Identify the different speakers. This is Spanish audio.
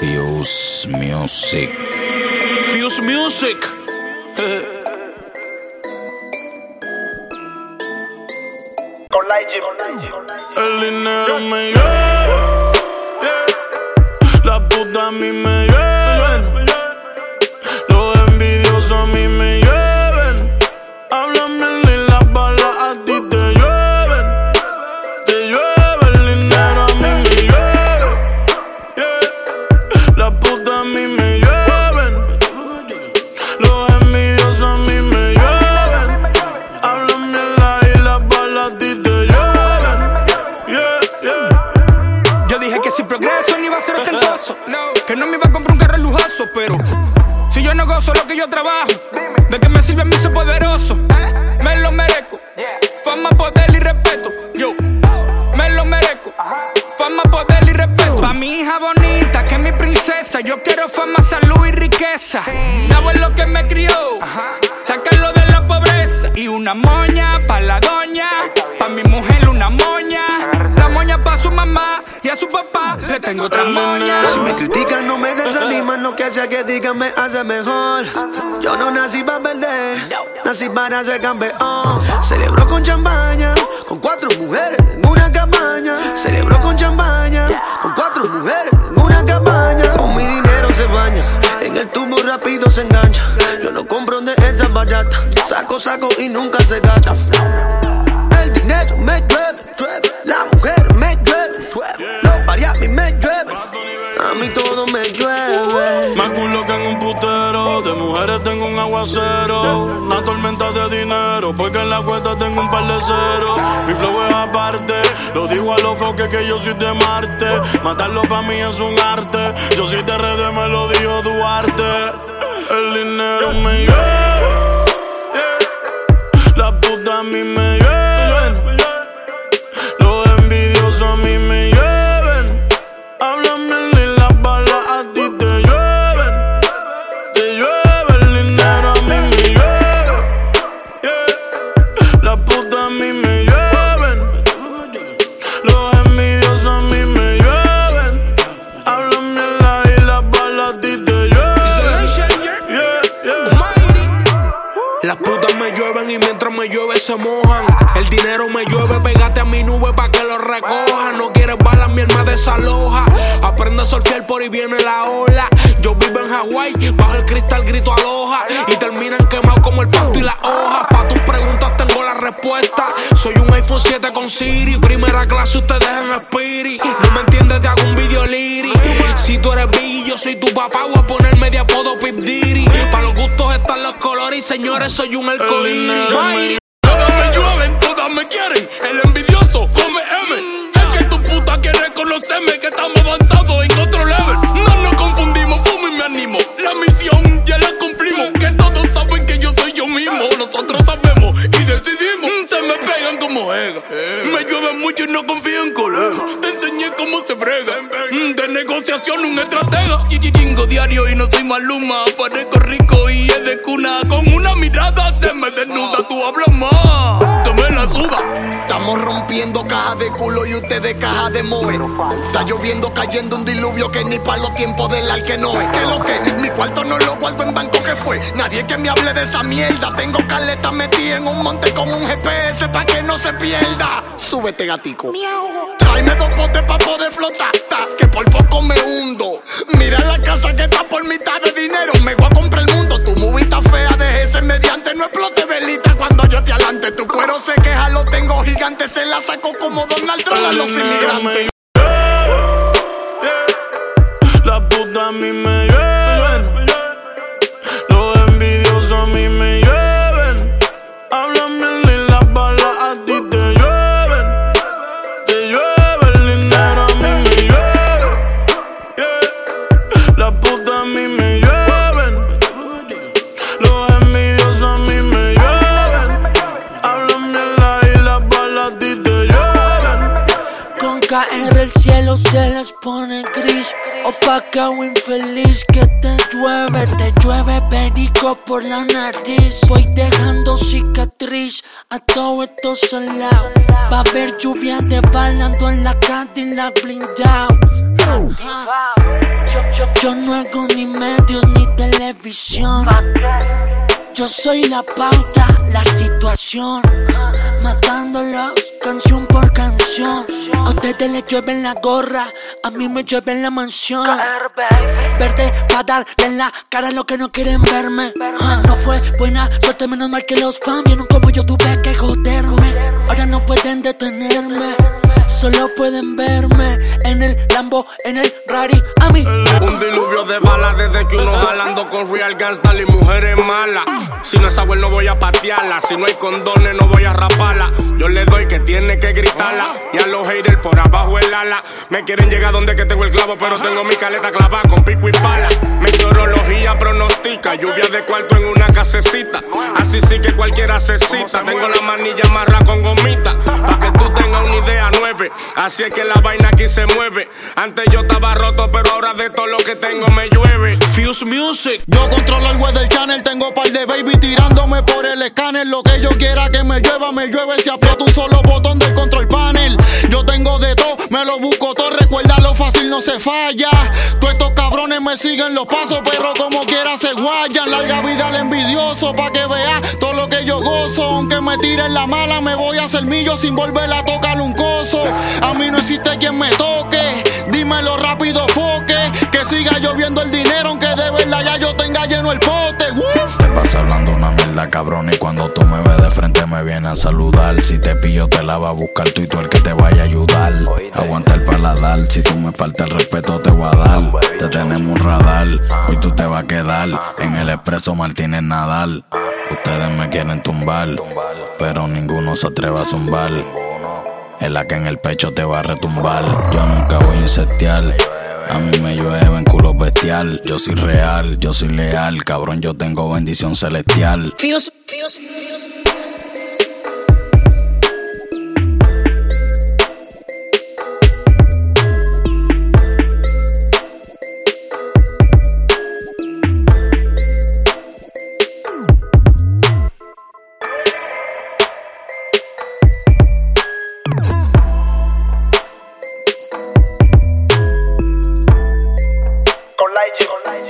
Speaker 1: Fuse Music.
Speaker 2: Fuse Music.
Speaker 3: Con Light
Speaker 2: El dinero me
Speaker 4: dije que si progreso no iba a ser ostentoso. Que no me iba a comprar un carro lujoso, pero si yo no gozo lo que yo trabajo, ¿de qué me sirve mi ser poderoso? Me lo merezco. Fama, poder y respeto. Yo me lo merezco. Fama, poder y respeto. Pa' mi hija bonita, que es mi princesa. Yo quiero fama, salud y riqueza. Mi abuelo que me crió, sacarlo de la pobreza. Y una moña pa' la doña. Pa' mi mujer una moña. Tengo otra moña.
Speaker 5: Si me critican, no me desaniman. Lo que sea que digan me hace mejor. Yo no nací para perder, nací para ser campeón. Celebro con champaña, con cuatro mujeres en una cabaña. Celebro con champaña, con cuatro mujeres en una cabaña. Con mi dinero se baña, en el tubo rápido se engancha. Yo no compro de esas baratas, saco, saco y nunca se gasta.
Speaker 2: Una tormenta de dinero. Porque en la cuenta tengo un par de ceros. Mi flow es aparte. Lo digo a los foques que yo soy de Marte. Matarlo para mí es un arte. Yo soy de redes, me lo dijo Duarte. El dinero me lleva. La puta a mí me llevan.
Speaker 4: Recoja. No quieres balas, mi alma desaloja. Aprende a surfear por ahí viene la ola. Yo vivo en Hawái, bajo el cristal grito aloja. Y terminan quemados como el pasto y la hoja. Pa' tus preguntas tengo la respuesta. Soy un iPhone 7 con Siri. Primera clase, ustedes en Spirit. No me entiendes, te hago un video liri. Si tú eres Biggie, yo soy tu papá. Voy a ponerme de apodo Pip Diddy. Pa' los gustos están los colores y señores, soy un
Speaker 2: me
Speaker 4: Todas me llueven, todas me quieren. El come M. Es que tu puta quiere conocerme, que estamos avanzados De negociación, un estratega. Jingo diario y no soy maluma. Parezco rico y es de cuna. Con una mirada se me desnuda. Tú hablas más. Tú me la suda.
Speaker 5: Estamos rompiendo cajas de culo y ustedes cajas de moe. Está lloviendo, cayendo un diluvio que ni para los tiempos del al que no es. Que lo que, mi cuarto no lo guardo en banco que fue. Nadie que me hable de esa mierda. Tengo caleta metida en un monte con un GPS para que no se pierda. Súbete, gatico. Tráeme dos potes para poder flotar. ta, Que por poco me hundo. Mira la casa que está por mitad de dinero. Me voy a comprar el mundo. Tu movita fea, deje ese mediante. No explote velita cuando yo te alante. Tu cuero se queja, lo tengo gigante. Se la saco como Donald Trump a los inmigrantes.
Speaker 6: Gris Opaca o infeliz que te llueve Te llueve perico por la nariz Voy dejando cicatriz a todo esto solado Va a haber lluvia de balando en la calle y la blindao Yo no hago ni medios ni televisión. Yo soy la pauta, la situación. Matándolos canción por canción. A ustedes les llueve en la gorra, a mí me llueve en la mansión. Verte pa' darle en la cara lo que no quieren verme. Ah, no fue buena suerte, menos mal que los fans vieron como yo tuve que joderme. Ahora no pueden detenerme. Solo pueden verme en el Lambo, en el Rari, a mí.
Speaker 7: Un diluvio de balas desde que uno jalando con real gangsta y mujeres malas. Si no es abuelo no voy a patearla. Si no hay condones, no voy a raparla. Yo le doy que tiene que gritarla. Y a los haters por abajo el ala. Me quieren llegar donde que tengo el clavo, pero tengo mi caleta clavada con pico y pala. Meteorología pronostica lluvia de cuarto en una casecita. Así sí que cualquiera se cita. Tengo la manilla amarrada con gomita. Pa' que tú tengas una idea nueve. Así es que la vaina aquí se mueve. Antes yo estaba roto, pero ahora de todo lo que tengo me llueve.
Speaker 8: Fuse Music.
Speaker 9: Yo controlo el weather channel, tengo par de baby tirándome por el escáner. Lo que yo quiera que me llueva, me llueve. Si aprieto un solo botón del control panel. Yo tengo de todo, me lo busco todo. Recuerda lo fácil, no se falla. Todos me siguen los pasos, pero como quiera se guayan. Larga vida al envidioso, pa' que vea todo lo que yo gozo. Aunque me tiren la mala, me voy a hacer millo sin volver a tocar un coso. A mí no existe quien me toque. Dímelo rápido, foque. Que siga lloviendo el dinero, aunque de verdad ya yo tenga lleno el pote. Uf.
Speaker 1: Cabrón. Y cuando tú me ves de frente, me viene a saludar. Si te pillo, te la va a buscar tú y tú el que te vaya a ayudar. Aguanta el paladar. Si tú me falta el respeto, te voy a dar. Te tenemos un radar. Hoy tú te vas a quedar en el expreso Martínez Nadal. Ustedes me quieren tumbar, pero ninguno se atreve a zumbar. Es la que en el pecho te va a retumbar. Yo nunca voy a. A mí me llueve en culo bestial. Yo soy real, yo soy leal. Cabrón, yo tengo bendición celestial.
Speaker 6: Fuse, fuse, legit.